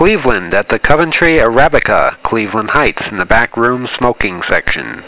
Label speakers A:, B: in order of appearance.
A: Cleveland at the Coventry Arabica, Cleveland Heights, in the back room smoking section.